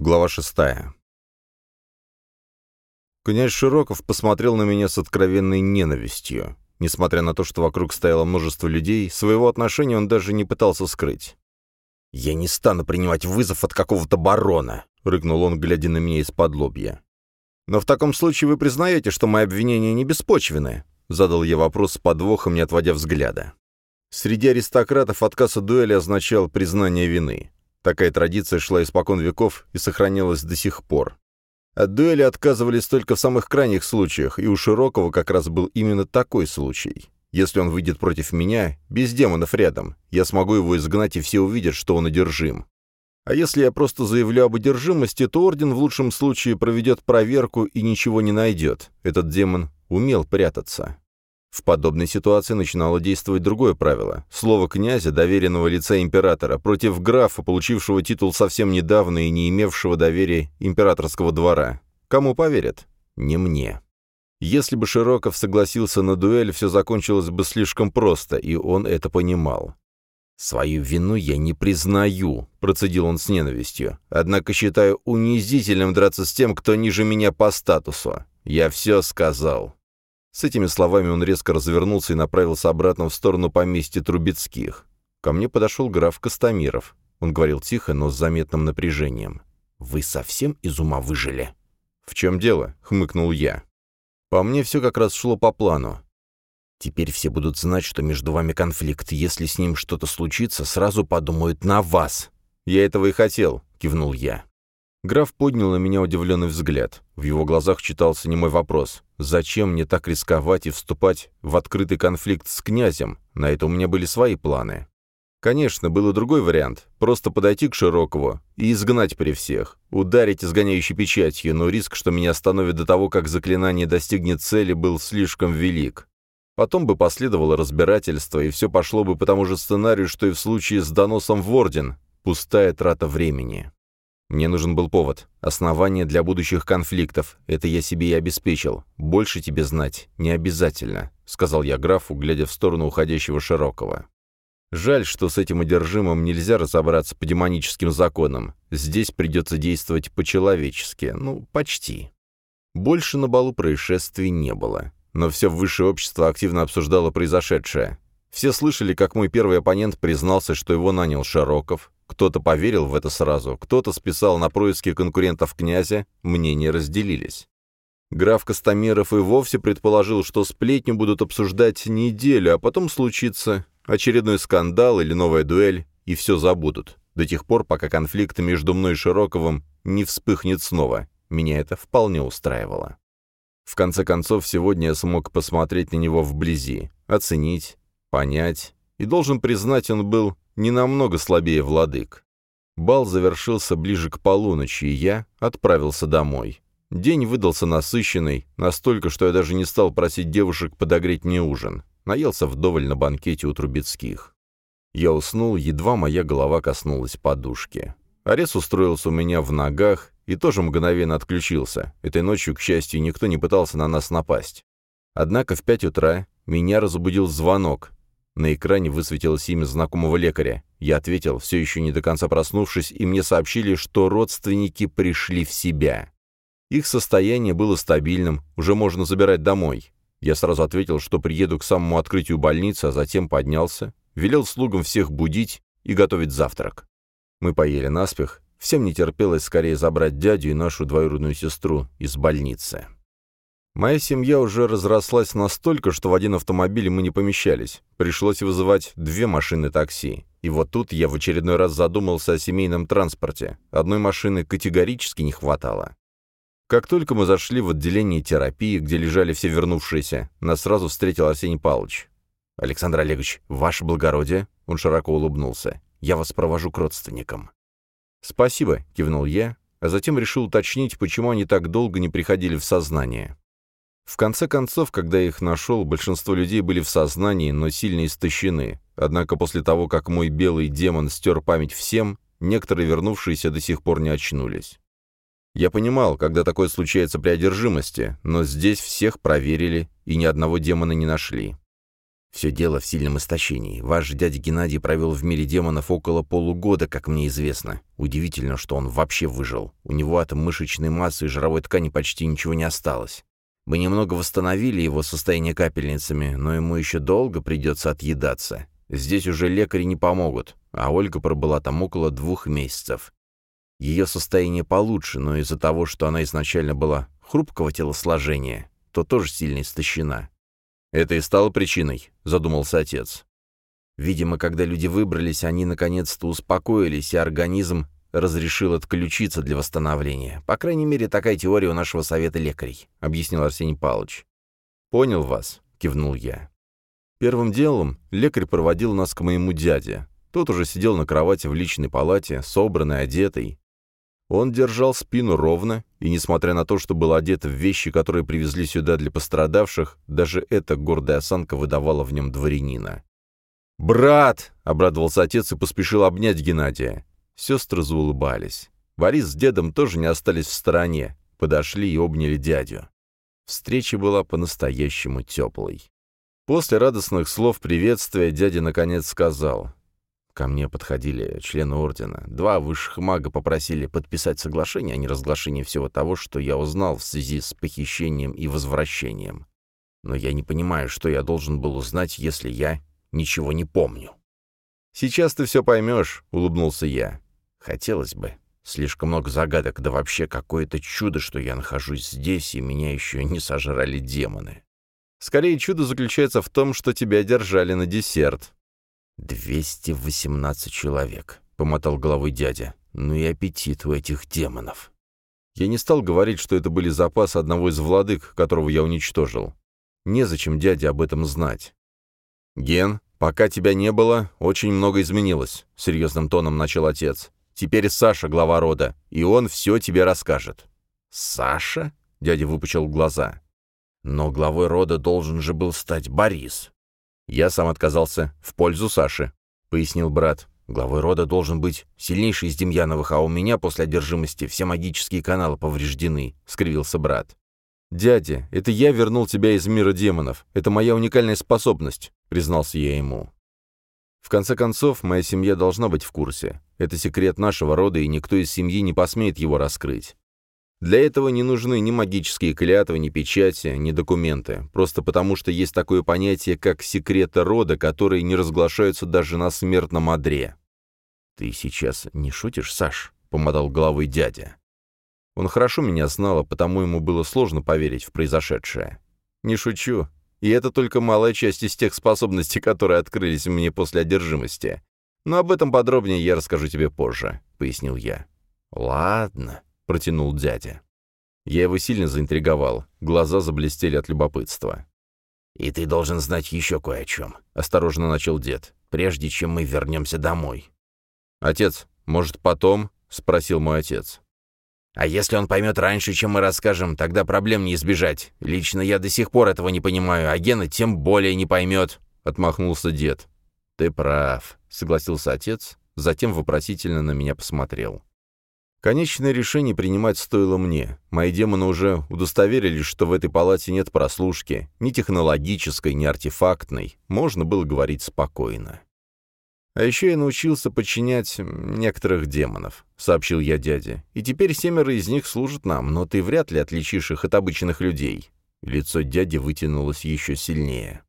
Глава шестая. Князь Широков посмотрел на меня с откровенной ненавистью. Несмотря на то, что вокруг стояло множество людей, своего отношения он даже не пытался скрыть. «Я не стану принимать вызов от какого-то барона», — рыкнул он, глядя на меня из-под лобья. «Но в таком случае вы признаете, что мои обвинения не беспочвены?» — задал я вопрос с подвохом, не отводя взгляда. Среди аристократов отказ от дуэли означал признание вины. Такая традиция шла испокон веков и сохранялась до сих пор. От дуэли отказывались только в самых крайних случаях, и у Широкого как раз был именно такой случай. Если он выйдет против меня, без демонов рядом, я смогу его изгнать, и все увидят, что он одержим. А если я просто заявлю об одержимости, то Орден в лучшем случае проведет проверку и ничего не найдет. Этот демон умел прятаться. В подобной ситуации начинало действовать другое правило. Слово князя, доверенного лица императора, против графа, получившего титул совсем недавно и не имевшего доверия императорского двора. Кому поверят? Не мне. Если бы Широков согласился на дуэль, все закончилось бы слишком просто, и он это понимал. «Свою вину я не признаю», — процедил он с ненавистью. «Однако считаю унизительным драться с тем, кто ниже меня по статусу. Я все сказал». С этими словами он резко развернулся и направился обратно в сторону поместья Трубецких. Ко мне подошел граф Костомиров. Он говорил тихо, но с заметным напряжением. «Вы совсем из ума выжили?» «В чем дело?» — хмыкнул я. «По мне все как раз шло по плану. Теперь все будут знать, что между вами конфликт. Если с ним что-то случится, сразу подумают на вас». «Я этого и хотел», — кивнул я. Граф поднял на меня удивленный взгляд. В его глазах читался немой вопрос. «Зачем мне так рисковать и вступать в открытый конфликт с князем? На это у меня были свои планы». Конечно, был и другой вариант. Просто подойти к Широкову и изгнать при всех. Ударить изгоняющей печатью, но риск, что меня остановит до того, как заклинание достигнет цели, был слишком велик. Потом бы последовало разбирательство, и все пошло бы по тому же сценарию, что и в случае с доносом в Орден. Пустая трата времени. Мне нужен был повод, основание для будущих конфликтов. Это я себе и обеспечил. Больше тебе знать не обязательно», — сказал я графу, глядя в сторону уходящего Широкого. «Жаль, что с этим одержимым нельзя разобраться по демоническим законам. Здесь придется действовать по-человечески. Ну, почти». Больше на балу происшествий не было. Но все высшее общество активно обсуждало произошедшее. Все слышали, как мой первый оппонент признался, что его нанял Широков, кто-то поверил в это сразу, кто-то списал на происки конкурентов князя, мнения разделились. Граф Костомеров и вовсе предположил, что сплетню будут обсуждать неделю, а потом случится очередной скандал или новая дуэль, и все забудут, до тех пор, пока конфликт между мной и Широковым не вспыхнет снова. Меня это вполне устраивало. В конце концов, сегодня я смог посмотреть на него вблизи, оценить, понять, и должен признать, он был не намного слабее владык. Бал завершился ближе к полуночи, и я отправился домой. День выдался насыщенный, настолько, что я даже не стал просить девушек подогреть мне ужин. Наелся вдоволь на банкете у Трубецких. Я уснул, едва моя голова коснулась подушки. Арес устроился у меня в ногах и тоже мгновенно отключился. Этой ночью, к счастью, никто не пытался на нас напасть. Однако в пять утра меня разбудил звонок, на экране высветилось имя знакомого лекаря. Я ответил, все еще не до конца проснувшись, и мне сообщили, что родственники пришли в себя. Их состояние было стабильным, уже можно забирать домой. Я сразу ответил, что приеду к самому открытию больницы, а затем поднялся, велел слугам всех будить и готовить завтрак. Мы поели наспех, всем не терпелось скорее забрать дядю и нашу двоюродную сестру из больницы. Моя семья уже разрослась настолько, что в один автомобиль мы не помещались. Пришлось вызывать две машины такси. И вот тут я в очередной раз задумался о семейном транспорте. Одной машины категорически не хватало. Как только мы зашли в отделение терапии, где лежали все вернувшиеся, нас сразу встретил Арсений Павлович. «Александр Олегович, ваше благородие!» Он широко улыбнулся. «Я вас провожу к родственникам». «Спасибо», — кивнул я, а затем решил уточнить, почему они так долго не приходили в сознание. В конце концов, когда я их нашел, большинство людей были в сознании, но сильно истощены. Однако после того, как мой белый демон стер память всем, некоторые вернувшиеся до сих пор не очнулись. Я понимал, когда такое случается при одержимости, но здесь всех проверили и ни одного демона не нашли. Все дело в сильном истощении. Ваш дядя Геннадий провел в мире демонов около полугода, как мне известно. Удивительно, что он вообще выжил. У него от мышечной массы и жировой ткани почти ничего не осталось. Мы немного восстановили его состояние капельницами, но ему еще долго придется отъедаться. Здесь уже лекари не помогут, а Ольга пробыла там около двух месяцев. Ее состояние получше, но из-за того, что она изначально была хрупкого телосложения, то тоже сильно истощена. «Это и стало причиной», — задумался отец. Видимо, когда люди выбрались, они наконец-то успокоились, и организм разрешил отключиться для восстановления. По крайней мере, такая теория у нашего совета лекарей», — объяснил Арсений Павлович. «Понял вас», — кивнул я. Первым делом лекарь проводил нас к моему дяде. Тот уже сидел на кровати в личной палате, собранный, одетый. Он держал спину ровно, и, несмотря на то, что был одет в вещи, которые привезли сюда для пострадавших, даже эта гордая осанка выдавала в нем дворянина. «Брат!» — обрадовался отец и поспешил обнять Геннадия. Сестры заулыбались. Борис с дедом тоже не остались в стороне, подошли и обняли дядю. Встреча была по-настоящему теплой. После радостных слов приветствия дядя наконец сказал. Ко мне подходили члены ордена. Два высших мага попросили подписать соглашение о неразглашении всего того, что я узнал в связи с похищением и возвращением. Но я не понимаю, что я должен был узнать, если я ничего не помню. «Сейчас ты все поймешь», — улыбнулся я. «Хотелось бы. Слишком много загадок, да вообще какое-то чудо, что я нахожусь здесь, и меня еще не сожрали демоны. Скорее, чудо заключается в том, что тебя держали на десерт, «Двести восемнадцать человек», — помотал головой дядя. «Ну и аппетит у этих демонов». Я не стал говорить, что это были запасы одного из владык, которого я уничтожил. Незачем дяде об этом знать. «Ген, пока тебя не было, очень много изменилось», — серьезным тоном начал отец. «Теперь Саша глава рода, и он все тебе расскажет». «Саша?» — дядя выпучил глаза. «Но главой рода должен же был стать Борис». «Я сам отказался в пользу Саши», — пояснил брат. «Главой рода должен быть сильнейший из Демьяновых, а у меня после одержимости все магические каналы повреждены», — скривился брат. «Дядя, это я вернул тебя из мира демонов. Это моя уникальная способность», — признался я ему. В конце концов, моя семья должна быть в курсе. Это секрет нашего рода, и никто из семьи не посмеет его раскрыть. Для этого не нужны ни магические клятвы, ни печати, ни документы, просто потому что есть такое понятие, как секреты рода, которые не разглашаются даже на смертном одре. «Ты сейчас не шутишь, Саш?» — помотал головой дядя. Он хорошо меня знал, а потому ему было сложно поверить в произошедшее. «Не шучу. И это только малая часть из тех способностей, которые открылись мне после одержимости. Но об этом подробнее я расскажу тебе позже», — пояснил я. «Ладно», протянул дядя. Я его сильно заинтриговал, глаза заблестели от любопытства. «И ты должен знать еще кое о чем», — осторожно начал дед, «прежде чем мы вернемся домой». «Отец, может, потом?» — спросил мой отец. «А если он поймет раньше, чем мы расскажем, тогда проблем не избежать. Лично я до сих пор этого не понимаю, а Гена тем более не поймет», — отмахнулся дед. «Ты прав», — согласился отец, затем вопросительно на меня посмотрел. Конечное решение принимать стоило мне. Мои демоны уже удостоверились, что в этой палате нет прослушки, ни технологической, ни артефактной. Можно было говорить спокойно. «А еще я научился подчинять некоторых демонов», — сообщил я дяде. «И теперь семеро из них служат нам, но ты вряд ли отличишь их от обычных людей». Лицо дяди вытянулось еще сильнее.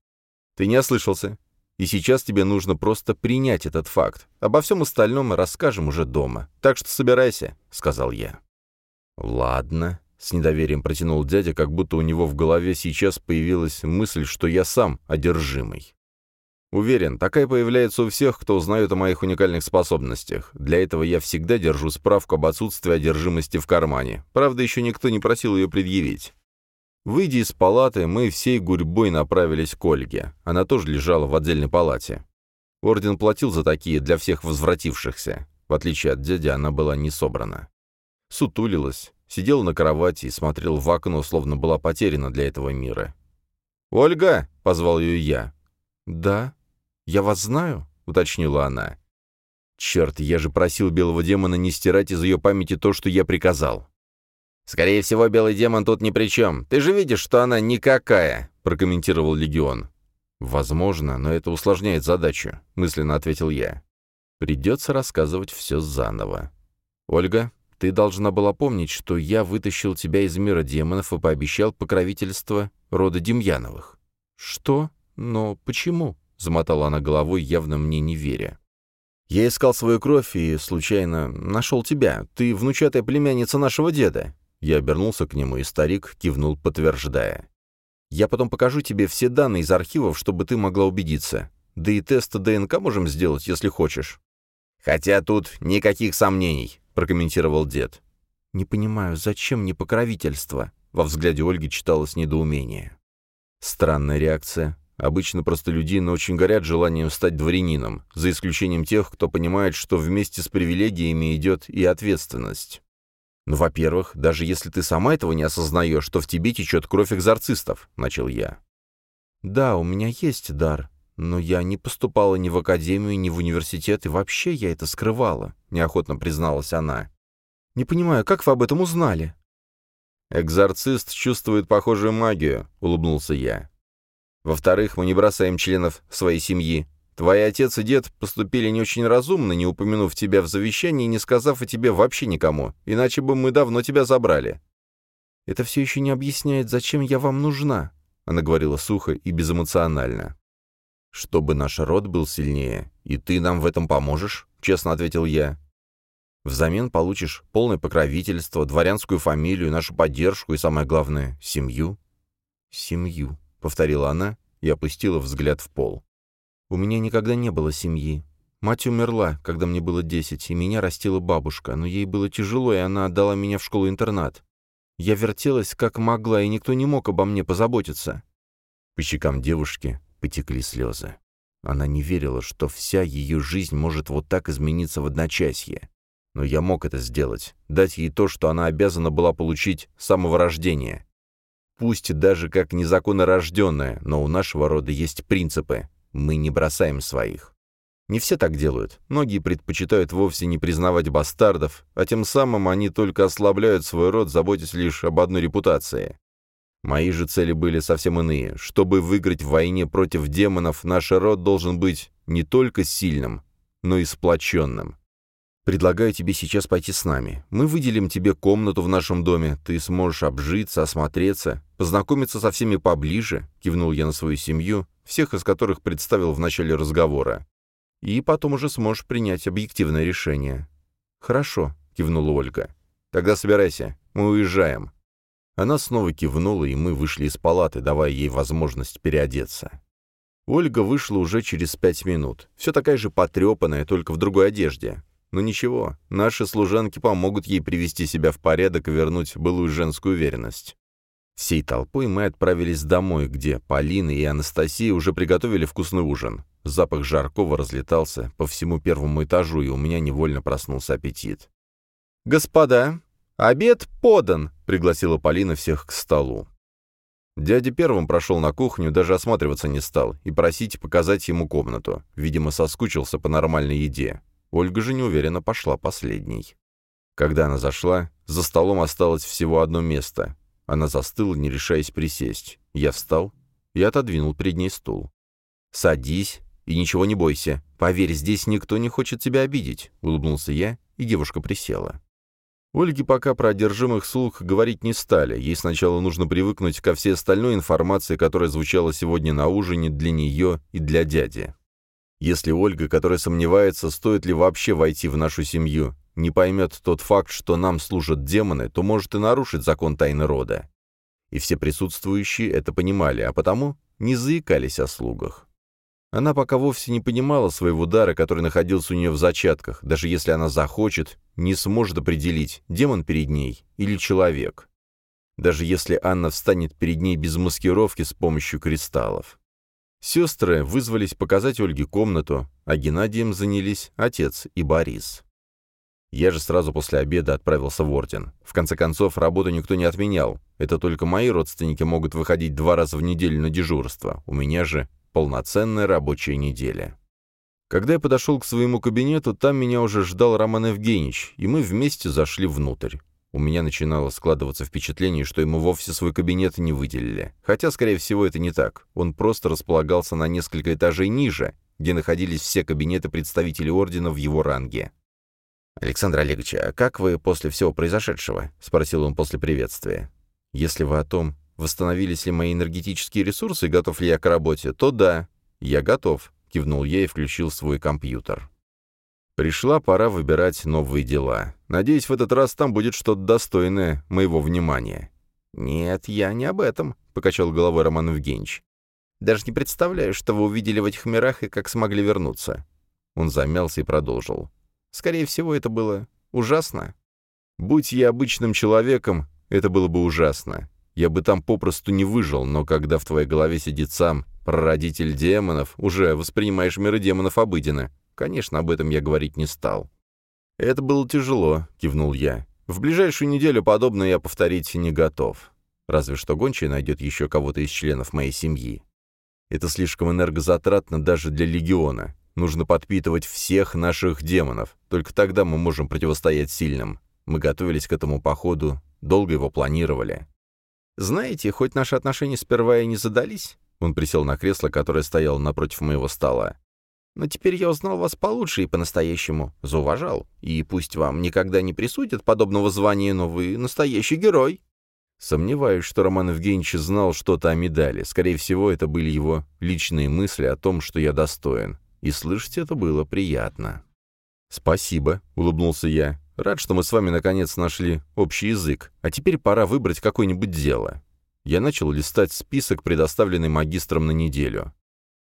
«Ты не ослышался. И сейчас тебе нужно просто принять этот факт. Обо всем остальном мы расскажем уже дома. Так что собирайся», — сказал я. «Ладно», — с недоверием протянул дядя, как будто у него в голове сейчас появилась мысль, что я сам одержимый. Уверен, такая появляется у всех, кто узнает о моих уникальных способностях. Для этого я всегда держу справку об отсутствии одержимости в кармане. Правда, еще никто не просил ее предъявить. Выйдя из палаты, мы всей гурьбой направились к Ольге. Она тоже лежала в отдельной палате. Орден платил за такие для всех возвратившихся. В отличие от дяди, она была не собрана. Сутулилась, сидела на кровати и смотрела в окно, словно была потеряна для этого мира. «Ольга!» — позвал ее я. «Да? Я вас знаю?» — уточнила она. «Черт, я же просил белого демона не стирать из ее памяти то, что я приказал». «Скорее всего, белый демон тут ни при чем. Ты же видишь, что она никакая», — прокомментировал Легион. «Возможно, но это усложняет задачу», — мысленно ответил я. «Придется рассказывать все заново. Ольга, ты должна была помнить, что я вытащил тебя из мира демонов и пообещал покровительство рода Демьяновых». «Что? Но почему?» — замотала она головой, явно мне не веря. «Я искал свою кровь и, случайно, нашел тебя. Ты внучатая племянница нашего деда». Я обернулся к нему, и старик кивнул, подтверждая. «Я потом покажу тебе все данные из архивов, чтобы ты могла убедиться. Да и тест ДНК можем сделать, если хочешь». «Хотя тут никаких сомнений», — прокомментировал дед. «Не понимаю, зачем мне покровительство?» Во взгляде Ольги читалось недоумение. Странная реакция. Обычно простолюдины очень горят желанием стать дворянином, за исключением тех, кто понимает, что вместе с привилегиями идет и ответственность. «Ну, во-первых, даже если ты сама этого не осознаешь, что в тебе течет кровь экзорцистов», — начал я. «Да, у меня есть дар, но я не поступала ни в академию, ни в университет, и вообще я это скрывала», — неохотно призналась она. «Не понимаю, как вы об этом узнали?» «Экзорцист чувствует похожую магию», — улыбнулся я. Во-вторых, мы не бросаем членов своей семьи. Твои отец и дед поступили не очень разумно, не упомянув тебя в завещании и не сказав о тебе вообще никому, иначе бы мы давно тебя забрали». «Это все еще не объясняет, зачем я вам нужна», — она говорила сухо и безэмоционально. «Чтобы наш род был сильнее, и ты нам в этом поможешь», — честно ответил я. «Взамен получишь полное покровительство, дворянскую фамилию, нашу поддержку и, самое главное, семью». «Семью», — повторила она и опустила взгляд в пол. «У меня никогда не было семьи. Мать умерла, когда мне было десять, и меня растила бабушка, но ей было тяжело, и она отдала меня в школу-интернат. Я вертелась как могла, и никто не мог обо мне позаботиться». По щекам девушки потекли слезы. Она не верила, что вся ее жизнь может вот так измениться в одночасье. Но я мог это сделать, дать ей то, что она обязана была получить с самого рождения пусть даже как незаконно рожденная, но у нашего рода есть принципы. Мы не бросаем своих. Не все так делают. Многие предпочитают вовсе не признавать бастардов, а тем самым они только ослабляют свой род, заботясь лишь об одной репутации. Мои же цели были совсем иные. Чтобы выиграть в войне против демонов, наш род должен быть не только сильным, но и сплоченным. Предлагаю тебе сейчас пойти с нами. Мы выделим тебе комнату в нашем доме, ты сможешь обжиться, осмотреться, познакомиться со всеми поближе», — кивнул я на свою семью, всех из которых представил в начале разговора. «И потом уже сможешь принять объективное решение». «Хорошо», — кивнула Ольга. «Тогда собирайся, мы уезжаем». Она снова кивнула, и мы вышли из палаты, давая ей возможность переодеться. Ольга вышла уже через пять минут, все такая же потрепанная, только в другой одежде. Но ничего, наши служанки помогут ей привести себя в порядок и вернуть былую женскую уверенность. Всей толпой мы отправились домой, где Полина и Анастасия уже приготовили вкусный ужин. Запах жаркого разлетался по всему первому этажу, и у меня невольно проснулся аппетит. «Господа, обед подан!» — пригласила Полина всех к столу. Дядя первым прошел на кухню, даже осматриваться не стал, и просить показать ему комнату. Видимо, соскучился по нормальной еде. Ольга же неуверенно пошла последней. Когда она зашла, за столом осталось всего одно место. Она застыла, не решаясь присесть. Я встал и отодвинул перед ней стул. «Садись и ничего не бойся. Поверь, здесь никто не хочет тебя обидеть», — улыбнулся я, и девушка присела. Ольге пока про одержимых слух говорить не стали. Ей сначала нужно привыкнуть ко всей остальной информации, которая звучала сегодня на ужине для нее и для дяди. Если Ольга, которая сомневается, стоит ли вообще войти в нашу семью, не поймет тот факт, что нам служат демоны, то может и нарушить закон тайны рода. И все присутствующие это понимали, а потому не заикались о слугах. Она пока вовсе не понимала своего дара, который находился у нее в зачатках, даже если она захочет, не сможет определить, демон перед ней или человек. Даже если Анна встанет перед ней без маскировки с помощью кристаллов. Сестры вызвались показать Ольге комнату, а Геннадием занялись отец и Борис. Я же сразу после обеда отправился в Орден. В конце концов, работу никто не отменял. Это только мои родственники могут выходить два раза в неделю на дежурство. У меня же полноценная рабочая неделя. Когда я подошел к своему кабинету, там меня уже ждал Роман Евгеньевич, и мы вместе зашли внутрь. У меня начинало складываться впечатление, что ему вовсе свой кабинет не выделили. Хотя, скорее всего, это не так. Он просто располагался на несколько этажей ниже, где находились все кабинеты представителей ордена в его ранге. «Александр Олегович, а как вы после всего произошедшего?» — спросил он после приветствия. «Если вы о том, восстановились ли мои энергетические ресурсы готов ли я к работе, то да, я готов», — кивнул я и включил свой компьютер. Пришла пора выбирать новые дела. Надеюсь, в этот раз там будет что-то достойное моего внимания. «Нет, я не об этом», — покачал головой Роман Евгеньевич. «Даже не представляю, что вы увидели в этих мирах и как смогли вернуться». Он замялся и продолжил. «Скорее всего, это было ужасно. Будь я обычным человеком, это было бы ужасно. Я бы там попросту не выжил, но когда в твоей голове сидит сам прародитель демонов, уже воспринимаешь миры демонов обыденно, Конечно, об этом я говорить не стал. «Это было тяжело», — кивнул я. «В ближайшую неделю подобное я повторить не готов. Разве что гончая найдет еще кого-то из членов моей семьи. Это слишком энергозатратно даже для легиона. Нужно подпитывать всех наших демонов. Только тогда мы можем противостоять сильным. Мы готовились к этому походу, долго его планировали. Знаете, хоть наши отношения сперва и не задались, он присел на кресло, которое стояло напротив моего стола. Но теперь я узнал вас получше и по-настоящему зауважал. И пусть вам никогда не присудят подобного звания, но вы настоящий герой». Сомневаюсь, что Роман Евгеньевич знал что-то о медали. Скорее всего, это были его личные мысли о том, что я достоин. И слышать это было приятно. «Спасибо», — улыбнулся я. «Рад, что мы с вами наконец нашли общий язык. А теперь пора выбрать какое-нибудь дело». Я начал листать список, предоставленный магистром на неделю.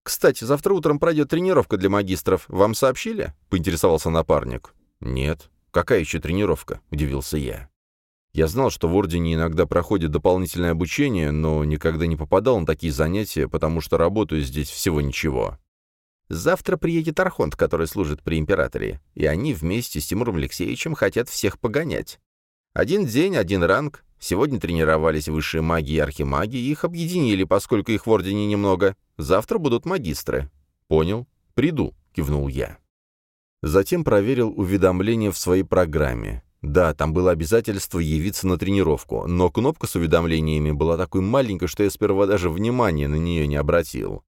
«Кстати, завтра утром пройдет тренировка для магистров. Вам сообщили?» — поинтересовался напарник. «Нет. Какая еще тренировка?» — удивился я. Я знал, что в Ордене иногда проходит дополнительное обучение, но никогда не попадал на такие занятия, потому что работаю здесь всего ничего. Завтра приедет Архонт, который служит при Императоре, и они вместе с Тимуром Алексеевичем хотят всех погонять. Один день, один ранг. Сегодня тренировались высшие маги и архимаги, их объединили, поскольку их в Ордене немного. Завтра будут магистры». «Понял. Приду», — кивнул я. Затем проверил уведомления в своей программе. Да, там было обязательство явиться на тренировку, но кнопка с уведомлениями была такой маленькой, что я сперва даже внимания на нее не обратил.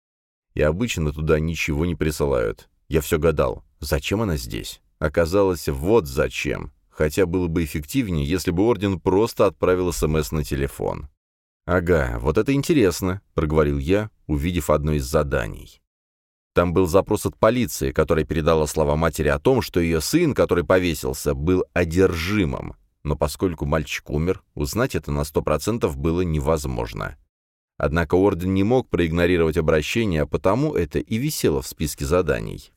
И обычно туда ничего не присылают. Я все гадал, зачем она здесь? Оказалось, вот зачем. Хотя было бы эффективнее, если бы Орден просто отправил СМС на телефон. «Ага, вот это интересно», — проговорил я, увидев одно из заданий. Там был запрос от полиции, которая передала слова матери о том, что ее сын, который повесился, был одержимым. Но поскольку мальчик умер, узнать это на сто процентов было невозможно. Однако Орден не мог проигнорировать обращение, а потому это и висело в списке заданий.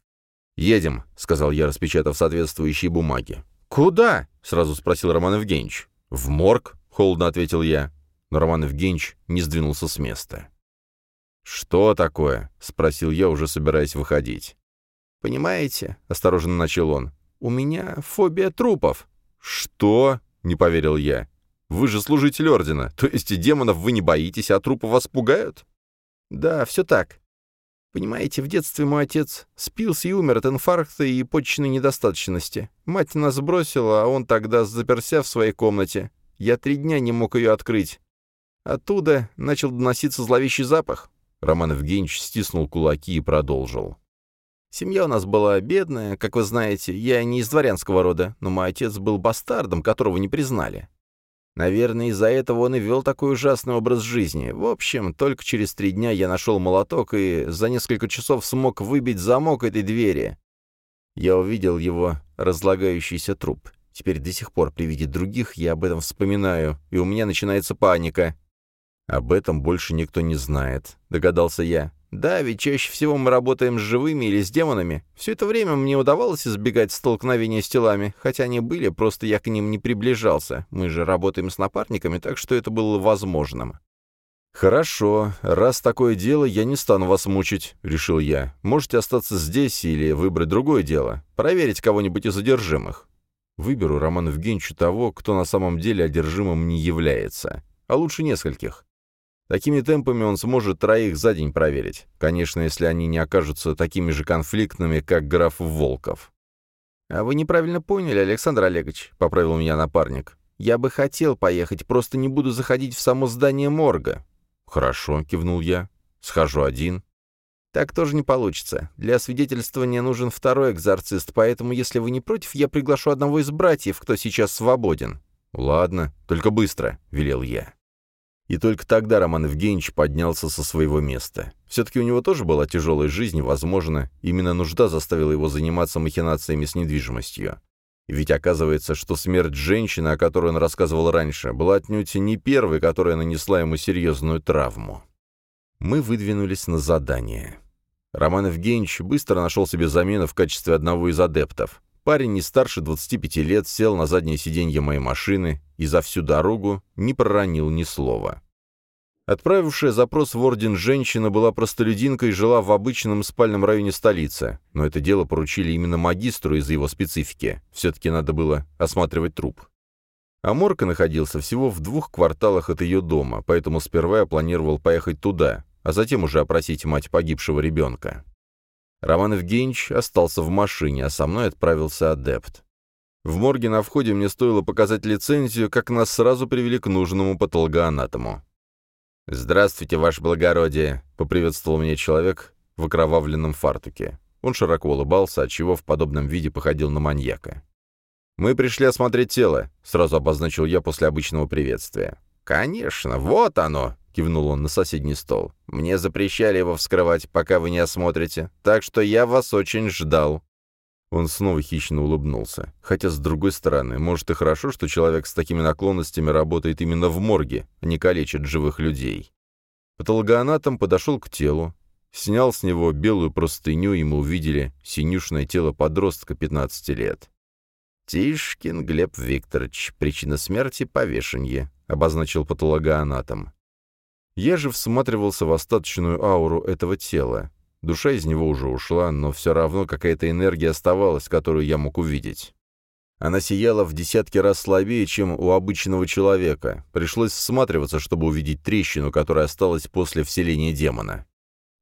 «Едем», — сказал я, распечатав соответствующие бумаги. «Куда?» — сразу спросил Роман Евгеньевич. «В морг», — холодно ответил я но Роман Евгеньевич не сдвинулся с места. «Что такое?» — спросил я, уже собираясь выходить. «Понимаете», — осторожно начал он, — «у меня фобия трупов». «Что?» — не поверил я. «Вы же служитель Ордена, то есть демонов вы не боитесь, а трупы вас пугают?» «Да, все так. Понимаете, в детстве мой отец спился и умер от инфаркта и почечной недостаточности. Мать нас бросила, а он тогда заперся в своей комнате. Я три дня не мог ее открыть. Оттуда начал доноситься зловещий запах. Роман Евгеньевич стиснул кулаки и продолжил. Семья у нас была бедная, как вы знаете, я не из дворянского рода, но мой отец был бастардом, которого не признали. Наверное, из-за этого он и вел такой ужасный образ жизни. В общем, только через три дня я нашел молоток и за несколько часов смог выбить замок этой двери. Я увидел его разлагающийся труп. Теперь до сих пор при виде других я об этом вспоминаю, и у меня начинается паника. «Об этом больше никто не знает», — догадался я. «Да, ведь чаще всего мы работаем с живыми или с демонами. Все это время мне удавалось избегать столкновения с телами, хотя они были, просто я к ним не приближался. Мы же работаем с напарниками, так что это было возможным». «Хорошо, раз такое дело, я не стану вас мучить», — решил я. «Можете остаться здесь или выбрать другое дело. Проверить кого-нибудь из одержимых. Выберу Роману Евгеньевичу того, кто на самом деле одержимым не является. А лучше нескольких. Такими темпами он сможет троих за день проверить. Конечно, если они не окажутся такими же конфликтными, как граф Волков. «А вы неправильно поняли, Александр Олегович», — поправил меня напарник. «Я бы хотел поехать, просто не буду заходить в само здание морга». «Хорошо», — кивнул я. «Схожу один». «Так тоже не получится. Для свидетельствования нужен второй экзорцист, поэтому, если вы не против, я приглашу одного из братьев, кто сейчас свободен». «Ладно, только быстро», — велел я. И только тогда Роман Евгеньевич поднялся со своего места. Все-таки у него тоже была тяжелая жизнь, возможно, именно нужда заставила его заниматься махинациями с недвижимостью. Ведь оказывается, что смерть женщины, о которой он рассказывал раньше, была отнюдь не первой, которая нанесла ему серьезную травму. Мы выдвинулись на задание. Роман Евгеньевич быстро нашел себе замену в качестве одного из адептов. Парень не старше 25 лет сел на заднее сиденье моей машины и за всю дорогу не проронил ни слова. Отправившая запрос в орден женщина была простолюдинкой и жила в обычном спальном районе столицы, но это дело поручили именно магистру из-за его специфики. Все-таки надо было осматривать труп. А Морка находился всего в двух кварталах от ее дома, поэтому сперва я планировал поехать туда, а затем уже опросить мать погибшего ребенка. Роман Евгеньевич остался в машине, а со мной отправился адепт. В морге на входе мне стоило показать лицензию, как нас сразу привели к нужному патологоанатому. «Здравствуйте, ваше благородие», — поприветствовал меня человек в окровавленном фартуке. Он широко улыбался, отчего в подобном виде походил на маньяка. «Мы пришли осмотреть тело», — сразу обозначил я после обычного приветствия. «Конечно, вот оно!» — кивнул он на соседний стол. «Мне запрещали его вскрывать, пока вы не осмотрите, так что я вас очень ждал». Он снова хищно улыбнулся. Хотя, с другой стороны, может и хорошо, что человек с такими наклонностями работает именно в морге, а не калечит живых людей. Патологоанатом подошел к телу, снял с него белую простыню, и мы увидели синюшное тело подростка 15 лет. «Тишкин Глеб Викторович, причина смерти — повешенье», — обозначил патологоанатом. Я же всматривался в остаточную ауру этого тела. Душа из него уже ушла, но все равно какая-то энергия оставалась, которую я мог увидеть. Она сияла в десятки раз слабее, чем у обычного человека. Пришлось всматриваться, чтобы увидеть трещину, которая осталась после вселения демона.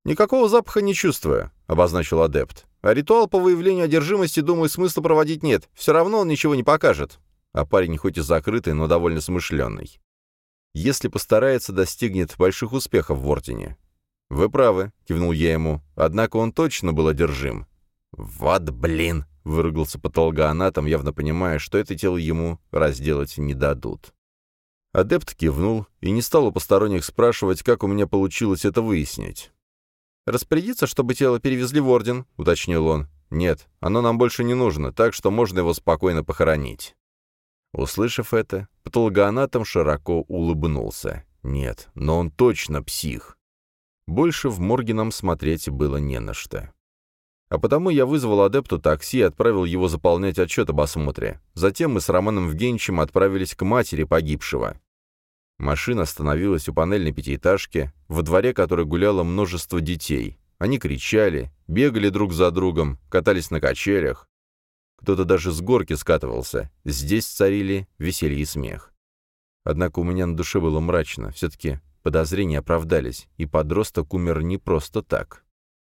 «Никакого запаха не чувствую», — обозначил адепт. «А ритуал по выявлению одержимости, думаю, смысла проводить нет. Все равно он ничего не покажет». А парень хоть и закрытый, но довольно смышленный. Если постарается, достигнет больших успехов в Ордене. «Вы правы», — кивнул я ему, — «однако он точно был одержим». «Вот блин!» — выругался патологоанатом, явно понимая, что это тело ему разделать не дадут. Адепт кивнул и не стал у посторонних спрашивать, как у меня получилось это выяснить. «Распорядиться, чтобы тело перевезли в Орден», — уточнил он. «Нет, оно нам больше не нужно, так что можно его спокойно похоронить». Услышав это, патологоанатом широко улыбнулся. «Нет, но он точно псих. Больше в морге нам смотреть было не на что. А потому я вызвал адепту такси и отправил его заполнять отчет об осмотре. Затем мы с Романом Евгеньевичем отправились к матери погибшего. Машина остановилась у панельной пятиэтажки, во дворе которой гуляло множество детей. Они кричали, бегали друг за другом, катались на качелях. Кто-то даже с горки скатывался. Здесь царили веселье и смех. Однако у меня на душе было мрачно. Все-таки Подозрения оправдались, и подросток умер не просто так.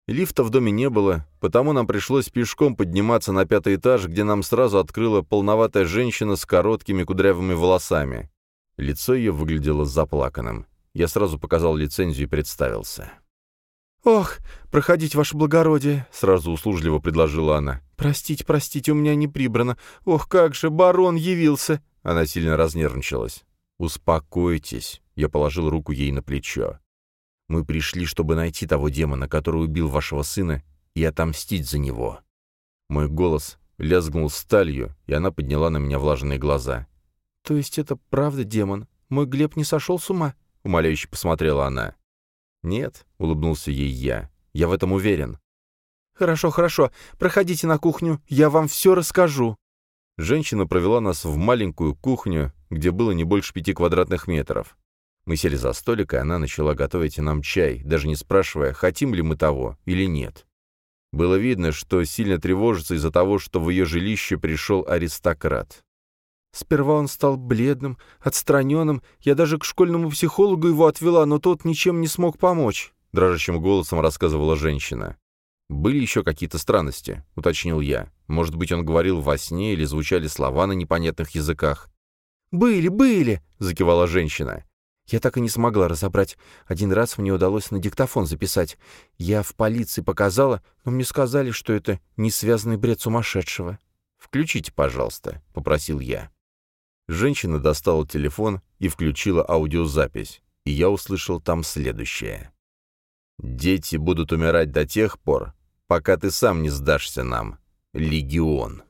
Лифта в доме не было, потому нам пришлось пешком подниматься на пятый этаж, где нам сразу открыла полноватая женщина с короткими кудрявыми волосами. Лицо ее выглядело заплаканным. Я сразу показал лицензию и представился. «Ох, проходите, ваше благородие», — сразу услужливо предложила она. «Простите, простите, у меня не прибрано. Ох, как же, барон явился!» Она сильно разнервничалась. «Успокойтесь», я положил руку ей на плечо. «Мы пришли, чтобы найти того демона, который убил вашего сына, и отомстить за него». Мой голос лязгнул сталью, и она подняла на меня влажные глаза. «То есть это правда демон? Мой Глеб не сошел с ума?» — умоляюще посмотрела она. «Нет», — улыбнулся ей я, — «я в этом уверен». «Хорошо, хорошо. Проходите на кухню, я вам все расскажу». Женщина провела нас в маленькую кухню, где было не больше пяти квадратных метров. Мы сели за столик, и она начала готовить нам чай, даже не спрашивая, хотим ли мы того или нет. Было видно, что сильно тревожится из-за того, что в ее жилище пришел аристократ. Сперва он стал бледным, отстраненным. Я даже к школьному психологу его отвела, но тот ничем не смог помочь», — дрожащим голосом рассказывала женщина. «Были еще какие-то странности», — уточнил я. «Может быть, он говорил во сне или звучали слова на непонятных языках?» «Были, были!» — закивала женщина. Я так и не смогла разобрать. Один раз мне удалось на диктофон записать. Я в полиции показала, но мне сказали, что это не связанный бред сумасшедшего. «Включите, пожалуйста», — попросил я. Женщина достала телефон и включила аудиозапись, и я услышал там следующее. «Дети будут умирать до тех пор, пока ты сам не сдашься нам. Легион».